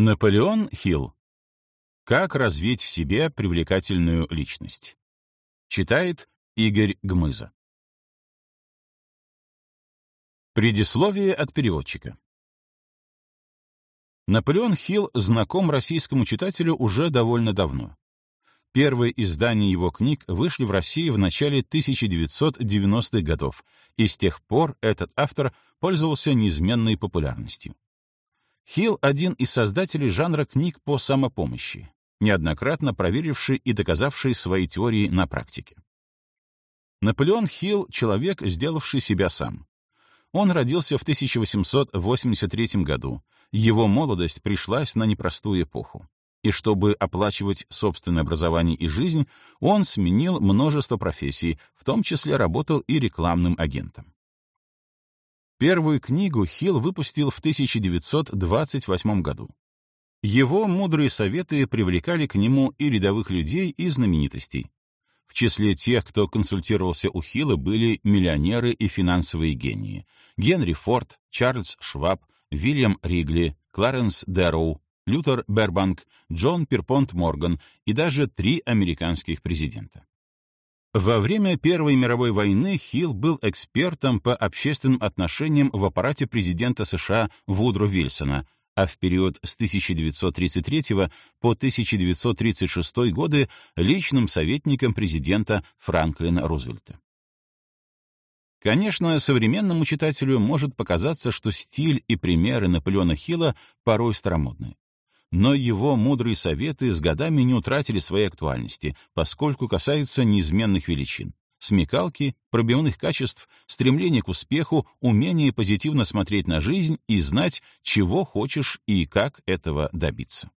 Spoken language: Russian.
Наполеон Хилл. Как развить в себе привлекательную личность? Читает Игорь Гмыза. Предисловие от переводчика. Наполеон Хилл знаком российскому читателю уже довольно давно. Первые издания его книг вышли в России в начале 1990-х годов, и с тех пор этот автор пользовался неизменной популярностью. Хилл — один из создателей жанра книг по самопомощи, неоднократно проверивший и доказавший свои теории на практике. Наполеон Хилл — человек, сделавший себя сам. Он родился в 1883 году, его молодость пришлась на непростую эпоху. И чтобы оплачивать собственное образование и жизнь, он сменил множество профессий, в том числе работал и рекламным агентом. Первую книгу Хилл выпустил в 1928 году. Его мудрые советы привлекали к нему и рядовых людей, и знаменитостей. В числе тех, кто консультировался у Хилла, были миллионеры и финансовые гении — Генри Форд, Чарльз Шваб, Вильям Ригли, Кларенс Дэрроу, Лютер Бербанк, Джон Перпонт Морган и даже три американских президента. Во время Первой мировой войны Хилл был экспертом по общественным отношениям в аппарате президента США Вудро Вильсона, а в период с 1933 по 1936 годы личным советником президента Франклина Рузвельта. Конечно, современному читателю может показаться, что стиль и примеры Наполеона Хилла порой старомодны но его мудрые советы с годами не утратили своей актуальности, поскольку касаются неизменных величин — смекалки, пробивных качеств, стремления к успеху, умения позитивно смотреть на жизнь и знать, чего хочешь и как этого добиться.